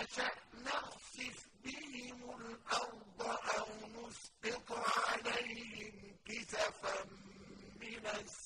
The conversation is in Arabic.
نشأ نخسف بهم الأرض أو نسقط عليهم كسفا من السماء.